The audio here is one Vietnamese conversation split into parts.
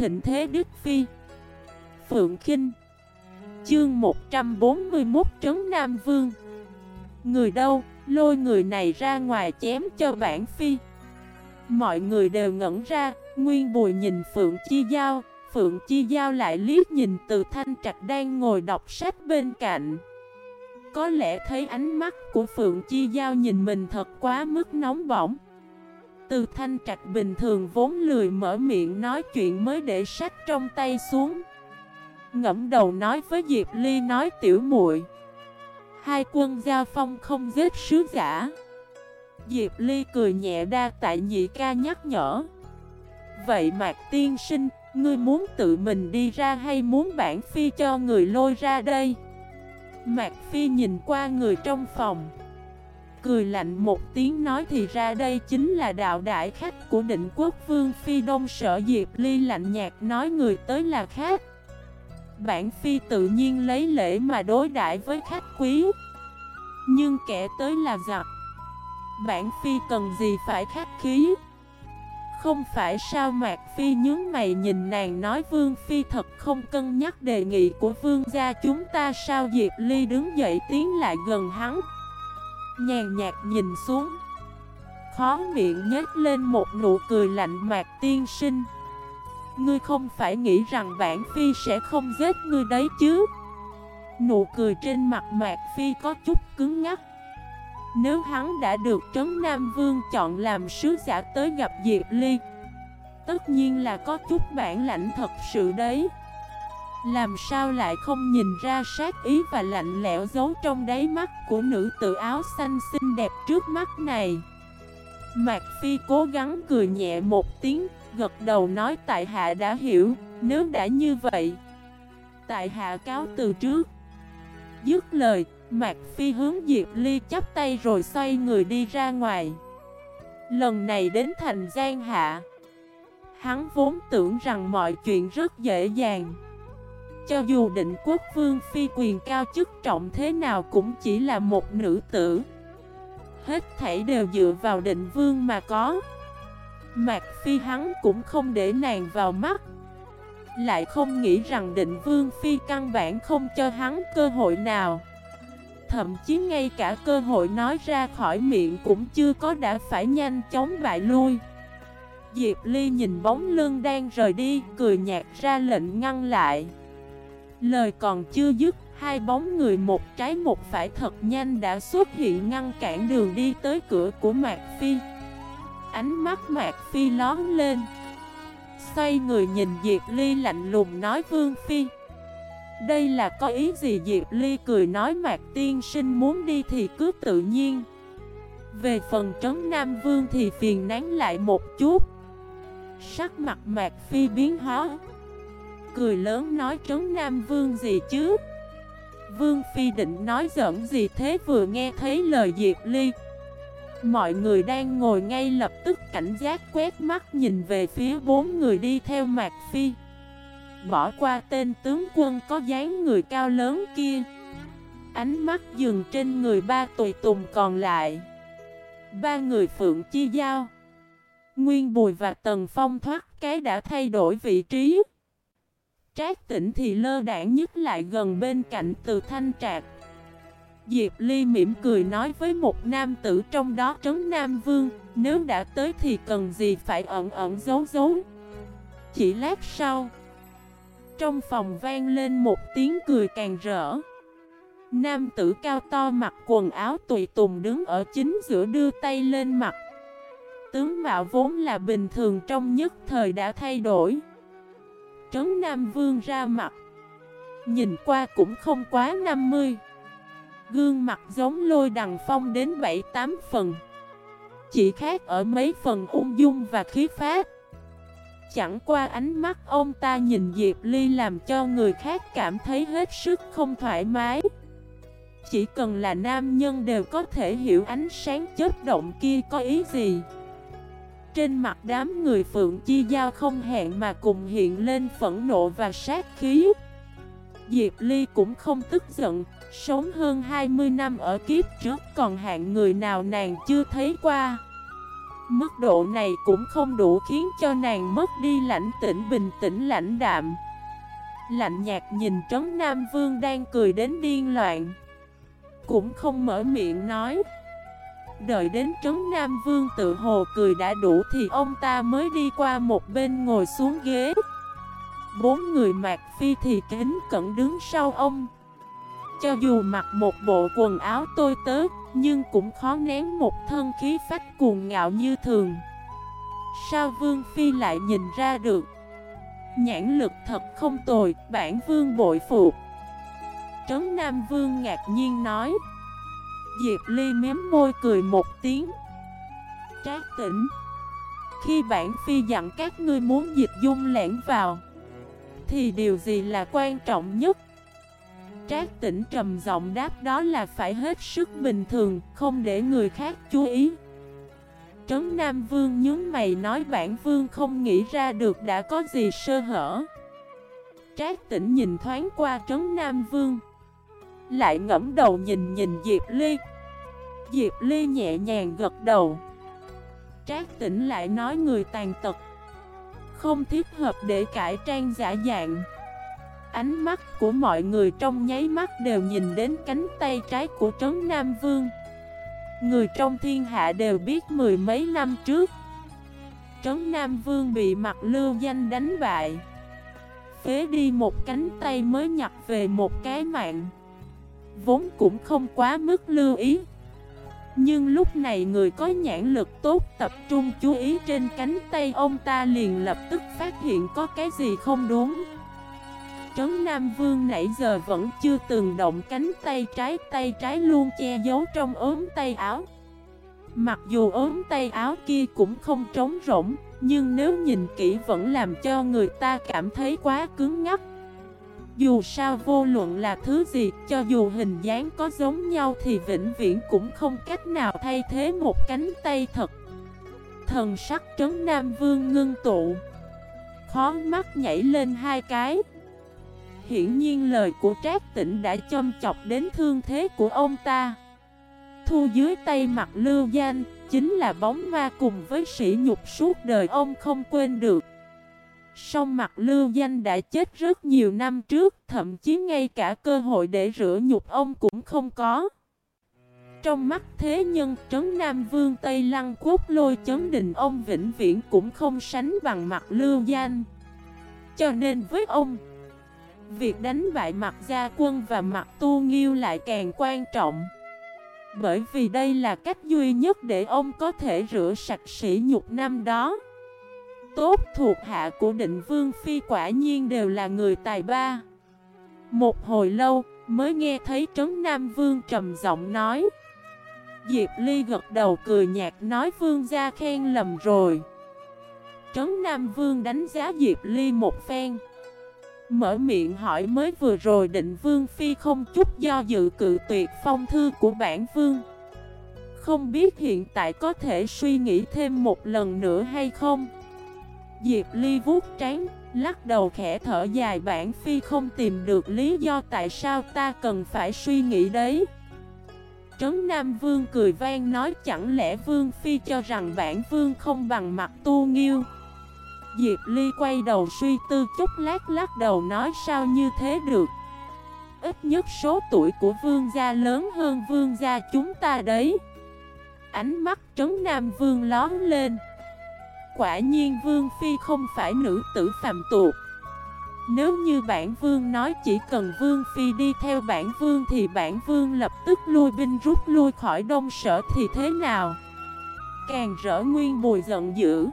thịnh thế Đức Phi. Phượng Kinh. Chương 141 Trấn Nam Vương. Người đâu, lôi người này ra ngoài chém cho bản Phi. Mọi người đều ngẩn ra, Nguyên Bùi nhìn Phượng Chi Giao. Phượng Chi Giao lại liếc nhìn từ thanh trạch đang ngồi đọc sách bên cạnh. Có lẽ thấy ánh mắt của Phượng Chi Giao nhìn mình thật quá mức nóng bỏng. Từ thanh trạch bình thường vốn lười mở miệng nói chuyện mới để sách trong tay xuống Ngẫm đầu nói với Diệp Ly nói, tiểu muội, Hai quân giao phong không giết sứ giả Diệp Ly cười nhẹ đa tại nhị ca nhắc nhở, Vậy Mạc Tiên Sinh, Ngươi muốn tự mình đi ra hay muốn bản phi cho người lôi ra đây? Mạc Phi nhìn qua người trong phòng Cười lạnh một tiếng nói thì ra đây chính là đạo đại khách của định quốc vương Phi Đông Sở Diệp Ly lạnh nhạt nói người tới là khách Bản Phi tự nhiên lấy lễ mà đối đãi với khách quý. Nhưng kẻ tới là giặc. Bản Phi cần gì phải khách khí? Không phải sao Mạc Phi nhướng mày nhìn nàng nói Vương Phi thật không cân nhắc đề nghị của Vương gia chúng ta sao Diệp Ly đứng dậy tiến lại gần hắn? Nhàn nhạt nhìn xuống. Khó miệng nhếch lên một nụ cười lạnh Mạc tiên sinh. Ngươi không phải nghĩ rằng bản Phi sẽ không giết ngươi đấy chứ? Nụ cười trên mặt Mạc Phi có chút cứng ngắt nếu hắn đã được Trấn Nam Vương chọn làm sứ giả tới gặp Diệp Ly, Tất nhiên là có chút bản lãnh thật sự đấy. Làm sao lại không nhìn ra sát ý và lạnh lẽo giấu trong đáy mắt của nữ tự áo xanh xinh đẹp trước mắt này? Mạc Phi cố gắng cười nhẹ một tiếng, Gật đầu nói tại hạ đã hiểu, Nếu đã như vậy, Tại hạ cáo từ trước. Dứt lời, Mạc Phi hướng Diệp Ly chắp tay rồi xoay người đi ra ngoài. Lần này đến thành Giang Hạ. Hắn vốn tưởng rằng mọi chuyện rất dễ dàng. Cho dù định quốc vương phi quyền cao chức trọng thế nào cũng chỉ là một nữ tử. Hết thảy đều dựa vào định vương mà có. Mạc Phi hắn cũng không để nàng vào mắt. Lại không nghĩ rằng định vương phi căn bản không cho hắn cơ hội nào. Thậm chí ngay cả cơ hội nói ra khỏi miệng cũng chưa có đã phải nhanh chóng bại lui. Diệp Ly nhìn bóng lưng đang rời đi, cười nhạt ra lệnh ngăn lại. Lời còn chưa dứt, hai bóng người một trái một phải thật nhanh đã xuất hiện ngăn cản đường đi tới cửa của Mạc Phi. Ánh mắt Mạc Phi lón lên. Xoay người nhìn Diệp Ly lạnh lùng nói Vương Phi đây là có ý gì? Diệp Ly cười nói Mạc Tiên Sinh muốn đi thì cứ tự nhiên. Về phần trấn Nam Vương thì phiền nán lại một chút. Sắc mặt Mạc Phi biến hóa. Cười lớn nói trấn Nam Vương gì chứ? Vương Phi định nói giỡn gì thế vừa nghe thấy lời Diệp Ly. Mọi người đang ngồi ngay lập tức cảnh giác quét mắt nhìn về phía bốn người đi theo Mạc Phi. Bỏ qua tên tướng quân có dáng người cao lớn kia. Ánh mắt dừng trên người ba tùy tùng còn lại. Ba người Phượng Chi Giao, Nguyên Bùi và Tần Phong thoát cái đã thay đổi vị trí. Trác tỉnh thì lơ đảng nhất lại gần bên cạnh từ thanh trạc. Diệp Ly mỉm cười nói với một nam tử trong đó trấn Nam Vương, Nếu đã tới thì cần gì phải ẩn ẩn giấu giấu? Chỉ lát sau, trong phòng vang lên một tiếng cười càng rỡ. Nam tử cao to mặc quần áo tùy tùng đứng ở chính giữa đưa tay lên mặt. Tướng mạo vốn là bình thường trong nhất thời đã thay đổi. Trấn Nam Vương ra mặt. Nhìn qua cũng không quá 50 Gương mặt giống lôi đằng phong đến 7-8 phần. Chỉ khác ở mấy phần ung dung và khí phát Chẳng qua ánh mắt ông ta nhìn Diệp Ly làm cho người khác cảm thấy hết sức không thoải mái. Chỉ cần là nam nhân đều có thể hiểu ánh sáng chết động kia có ý gì. Trên mặt đám người Phượng Chi Giao không hẹn mà cùng hiện lên phẫn nộ và sát khí. Diệp Ly cũng không tức giận, Sống hơn 20 năm ở kiếp trước còn hạng người nào nàng chưa thấy qua. Mức độ này cũng không đủ khiến cho nàng mất đi lãnh tĩnh bình tĩnh lãnh đạm. Lạnh nhạt nhìn Trấn Nam Vương đang cười đến điên loạn. Cũng không mở miệng nói. Đợi đến Trấn Nam Vương tự hồ cười đã đủ thì ông ta mới đi qua một bên ngồi xuống ghế. Bốn người Mạc Phi thì kính cẩn đứng sau ông. Cho dù mặc một bộ quần áo tôi tớ Nhưng cũng khó nén một thân khí phách cuồng ngạo như thường. Sao Vương Phi lại nhìn ra được? Nhãn lực thật không tồi, bản vương bội phục. Trấn Nam Vương ngạc nhiên nói. Diệp Ly mém môi cười một tiếng. Trác tỉnh. Khi bản phi dặn các ngươi muốn dịch dung lẻn vào, Thì điều gì là quan trọng nhất? Trác tỉnh trầm giọng đáp đó là phải hết sức bình thường, Không để người khác chú ý. Trấn Nam Vương nhớ mày nói bản vương không nghĩ ra được đã có gì sơ hở. Trác tỉnh nhìn thoáng qua Trấn Nam Vương. Lại ngẫm đầu nhìn nhìn Diệp Ly. Diệp Ly nhẹ nhàng gật đầu. Trác tỉnh lại nói người tàn tật. Không thích hợp để cải trang giả dạng. Ánh mắt của mọi người trong nháy mắt đều nhìn đến cánh tay trái của Trấn Nam Vương. Người trong thiên hạ đều biết mười mấy năm trước, Trấn Nam Vương bị mặt lưu danh đánh bại. Phế đi một cánh tay mới nhặt về một cái mạng. Vốn cũng không quá mức lưu ý. Nhưng lúc này người có nhãn lực tốt tập trung chú ý trên cánh tay ông ta liền lập tức phát hiện có cái gì không đúng. Trấn Nam Vương nãy giờ vẫn chưa từng động cánh tay trái Tay trái luôn che giấu trong ốm tay áo. Mặc dù ốm tay áo kia cũng không trống rỗng, Nhưng nếu nhìn kỹ vẫn làm cho người ta cảm thấy quá cứng ngắc. Dù sao vô luận là thứ gì, Cho dù hình dáng có giống nhau Thì vĩnh viễn cũng không cách nào thay thế một cánh tay thật. Thần sắc trấn Nam Vương ngưng tụ. Khó mắt nhảy lên hai cái. Hiển nhiên lời của Trác Tĩnh đã châm chọc đến thương thế của ông ta. Thu dưới tay mặt lưu danh, Chính là bóng ma cùng với sỉ nhục suốt đời ông không quên được. Song mặt lưu danh đã chết rất nhiều năm trước, Thậm chí ngay cả cơ hội để rửa nhục ông cũng không có. Trong mắt thế nhân, trấn Nam Vương Tây Lăng Quốc lôi chấn đình ông vĩnh viễn cũng không sánh bằng mặt lưu danh. Cho nên với ông, Việc đánh bại mặt gia quân và mặt tu nghiêu lại càng quan trọng. Bởi vì đây là cách duy nhất để ông có thể rửa sạch sỉ nhục năm đó. Tốt thuộc hạ của định vương phi quả nhiên đều là người tài ba. Một hồi lâu, mới nghe thấy Trấn Nam Vương trầm giọng nói. Diệp Ly gật đầu cười nhạt nói vương gia khen lầm rồi. Trấn Nam Vương đánh giá Diệp Ly một phen. Mở miệng hỏi mới vừa rồi định vương phi không chút do dự cự tuyệt phong thư của bản vương. Không biết hiện tại có thể suy nghĩ thêm một lần nữa hay không? Diệp Ly vuốt trán, lắc đầu khẽ thở dài bản phi không tìm được lý do tại sao ta cần phải suy nghĩ đấy. Trấn Nam Vương cười vang nói chẳng lẽ Vương Phi cho rằng bản Vương không bằng mặt tu nghiêu? Diệp Ly quay đầu suy tư chút lát lắc đầu nói sao như thế được? Ít nhất số tuổi của vương gia lớn hơn vương gia chúng ta đấy. Ánh mắt trấn nam vương lón lên. Quả nhiên vương phi không phải nữ tử phạm tuột Nếu như bản vương nói chỉ cần vương phi đi theo bản vương Thì bản vương lập tức lui binh rút lui khỏi đông sở thì thế nào? Càng rỡ nguyên bùi giận dữ.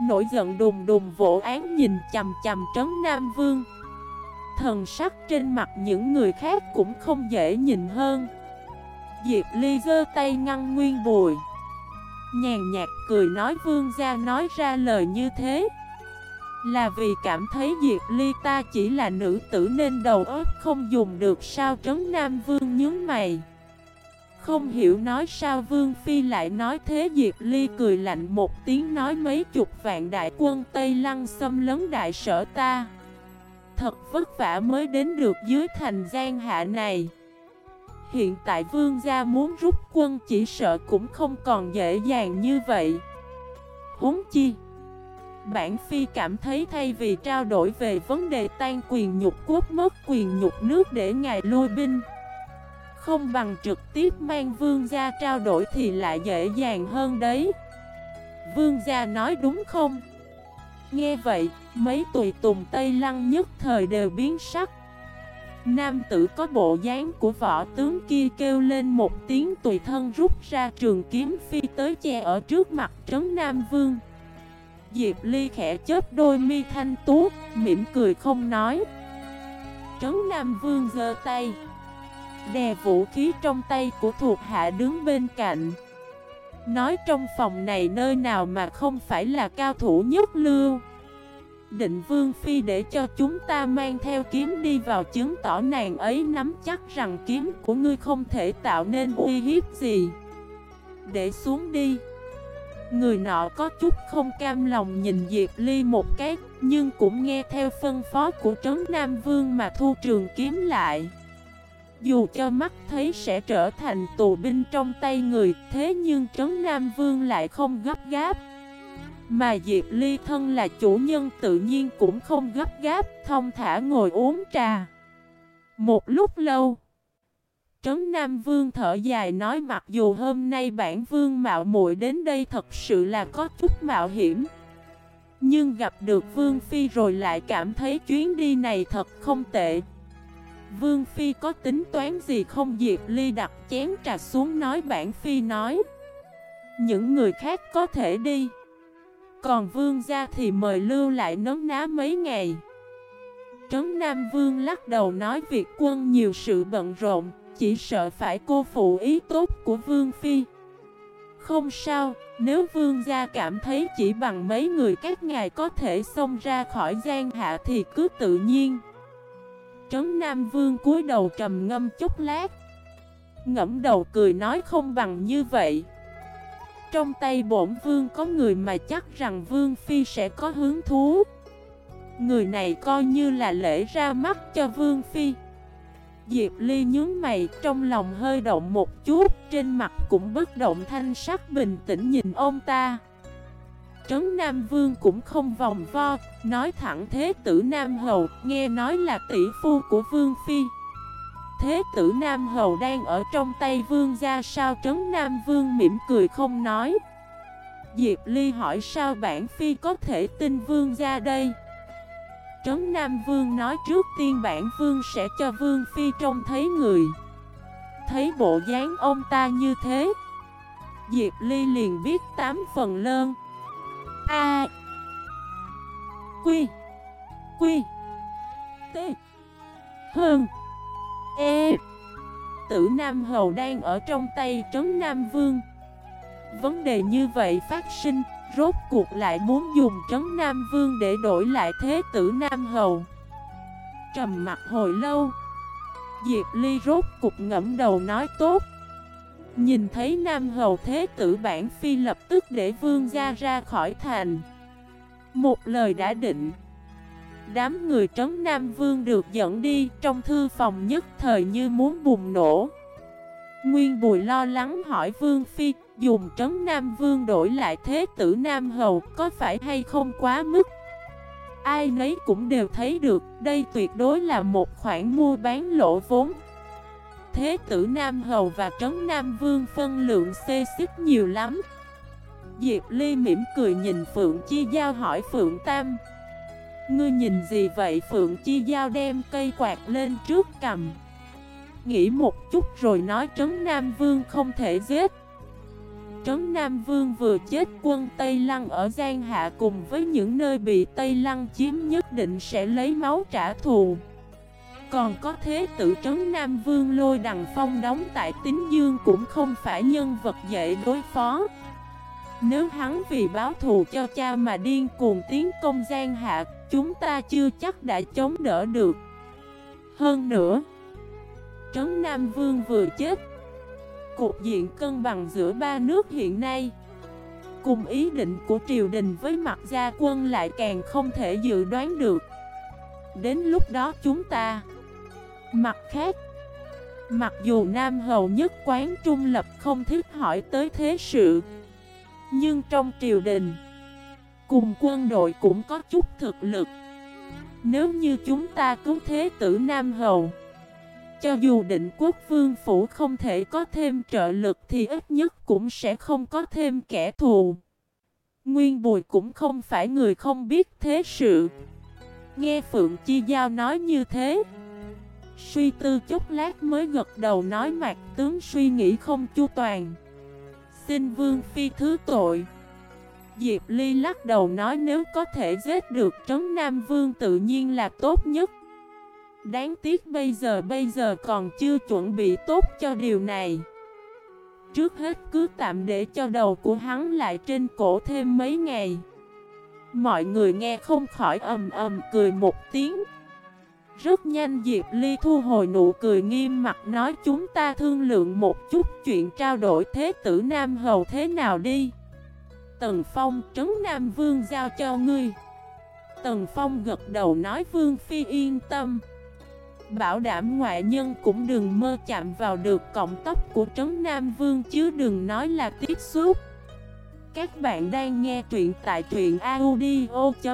Nổi giận đùng đùng vỗ án nhìn chầm chầm trấn Nam Vương. Thần sắc trên mặt những người khác cũng không dễ nhìn hơn. Diệp Ly giơ tay ngăn nguyên bùi Nhàn nhạt cười nói vương gia nói ra lời như thế. Là vì cảm thấy Diệp Ly ta chỉ là nữ tử nên đầu óc không dùng được sao trấn Nam Vương nhớ mày. Không hiểu nói sao Vương Phi lại nói thế, Diệp Ly cười lạnh một tiếng nói mấy chục vạn đại quân Tây Lăng xâm lấn đại sở ta. Thật vất vả mới đến được dưới thành gian hạ này. Hiện tại vương gia muốn rút quân chỉ sợ cũng không còn dễ dàng như vậy. Huống chi Bản Phi cảm thấy thay vì trao đổi về vấn đề tan quyền nhục quốc mất quyền nhục nước để ngài lui binh Không bằng trực tiếp mang vương gia trao đổi thì lại dễ dàng hơn đấy. Vương gia nói đúng không? Nghe vậy, mấy tùy tùng Tây Lăng nhất thời đều biến sắc. Nam tử có bộ dáng của võ tướng kia kêu lên một tiếng tùy thân rút ra trường kiếm phi tới che ở trước mặt trấn Nam Vương. Diệp Ly khẽ chớp đôi mi thanh tú, mỉm cười không nói. Trấn Nam Vương giơ tay Đè vũ khí trong tay của thuộc hạ đứng bên cạnh. Nói trong phòng này nơi nào mà không phải là cao thủ nhất lưu? Định Vương Phi để cho chúng ta mang theo kiếm đi vào chứng tỏ nàng ấy nắm chắc rằng kiếm của ngươi không thể tạo nên uy hiếp gì. Để xuống đi. Người nọ có chút không cam lòng nhìn Diệp Ly một cái, Nhưng cũng nghe theo phân phó của Trấn Nam Vương mà thu trường kiếm lại. Dù cho mắt thấy sẽ trở thành tù binh trong tay người, Thế nhưng Trấn Nam Vương lại không gấp gáp. Mà Diệp Ly thân là chủ nhân tự nhiên cũng không gấp gáp, Thông thả ngồi uống trà. Một lúc lâu, Trấn Nam Vương thở dài nói mặc dù hôm nay bản vương mạo muội đến đây thật sự là có chút mạo hiểm, Nhưng gặp được Vương Phi rồi lại cảm thấy chuyến đi này thật không tệ. Vương Phi có tính toán gì không? Diệp Ly đặt chén trà xuống nói, bản Phi nói, Những người khác có thể đi. Còn Vương gia thì mời lưu lại nấm ná mấy ngày. Trấn Nam Vương lắc đầu nói việc quân nhiều sự bận rộn chỉ sợ phải cô phụ ý tốt của Vương Phi. Không sao, nếu Vương gia cảm thấy chỉ bằng mấy người các ngài có thể xông ra khỏi gian hạ thì cứ tự nhiên. Trấn Nam Vương cúi đầu trầm ngâm chút lát. Ngẫm đầu cười nói không bằng như vậy. Trong tay bổn vương có người mà chắc rằng vương phi sẽ có hứng thú. Người này coi như là lễ ra mắt cho vương phi. Diệp Ly nhướng mày, trong lòng hơi động một chút, Trên mặt cũng bất động thanh sắc bình tĩnh nhìn ông ta. Trấn Nam Vương cũng không vòng vo, Nói thẳng thế tử Nam Hầu, Nghe nói là tỷ phu của Vương Phi. Thế tử Nam Hầu đang ở trong tay Vương gia sao Trấn Nam Vương mỉm cười không nói. Diệp Ly hỏi sao bản Phi có thể tin Vương gia đây? Trấn Nam Vương nói trước tiên bản Vương sẽ cho Vương Phi trông thấy người. Thấy bộ dáng ông ta như thế, Diệp Ly liền biết tám phần lơn. A Quy Quy T Hơn E Tử Nam Hầu đang ở trong tay Trấn Nam Vương. Vấn đề như vậy phát sinh, Rốt cuộc lại muốn dùng trấn Nam Vương để đổi lại thế tử Nam Hầu. Trầm mặt hồi lâu, Diệp Ly rốt cục ngẫm đầu nói tốt. Nhìn thấy Nam Hầu Thế tử bản phi lập tức để vương gia ra khỏi thành. Một lời đã định Đám người trấn Nam Vương được dẫn đi trong thư phòng nhất thời như muốn bùng nổ. Nguyên Bùi lo lắng hỏi Vương Phi, Dùng trấn Nam Vương đổi lại thế tử Nam Hầu có phải hay không quá mức? Ai nấy cũng đều thấy được, đây tuyệt đối là một khoản mua bán lỗ vốn. Thế tử Nam Hầu và trấn Nam Vương phân lượng xê xích nhiều lắm. Diệp Ly mỉm cười nhìn Phượng Chi Giao hỏi Phượng Tam Ngươi nhìn gì vậy? Phượng Chi Giao đem cây quạt lên trước cầm. Nghĩ một chút rồi nói Trấn Nam Vương không thể giết. Trấn Nam Vương vừa chết, quân Tây Lăng ở Giang Hạ cùng với những nơi bị Tây Lăng chiếm nhất định sẽ lấy máu trả thù. Còn có thế tử Trấn Nam Vương lôi đằng phong đóng tại Tín Dương cũng không phải nhân vật dễ đối phó. Nếu hắn vì báo thù cho cha mà điên cuồng tiến công Giang Hạ Chúng ta chưa chắc đã chống đỡ được. Hơn nữa, Trấn Nam Vương vừa chết. Cục diện cân bằng giữa ba nước hiện nay, Cùng ý định của triều đình với mặt gia quân lại càng không thể dự đoán được. Đến lúc đó chúng ta, Mặt khác, Mặc dù Nam Hầu nhất quán trung lập không thích hỏi tới thế sự, Nhưng trong triều đình Cùng quân đội cũng có chút thực lực. Nếu như chúng ta cứu thế tử Nam Hầu, Cho dù định quốc vương phủ không thể có thêm trợ lực Thì ít nhất cũng sẽ không có thêm kẻ thù. Nguyên Bùi cũng không phải người không biết thế sự. Nghe Phượng Chi Giao nói như thế, Suy tư chút lát mới gật đầu nói mặt tướng suy nghĩ không chu toàn. Xin Vương Phi thứ tội. Diệp Ly lắc đầu nói nếu có thể giết được Trấn Nam Vương tự nhiên là tốt nhất. Đáng tiếc bây giờ bây giờ còn chưa chuẩn bị tốt cho điều này. Trước hết cứ tạm để cho đầu của hắn lại trên cổ thêm mấy ngày. Mọi người nghe không khỏi ầm ầm cười một tiếng. Rất nhanh Diệp Ly thu hồi nụ cười nghiêm mặt nói chúng ta thương lượng một chút chuyện trao đổi thế tử Nam Hầu thế nào đi. Tần Phong trấn Nam Vương giao cho ngươi. Tần Phong gật đầu nói Vương Phi yên tâm. Bảo đảm ngoại nhân cũng đừng mơ chạm vào được cọng tóc của Trấn Nam Vương chứ đừng nói là tiếp xúc. Các bạn đang nghe truyện tại truyện audio.fif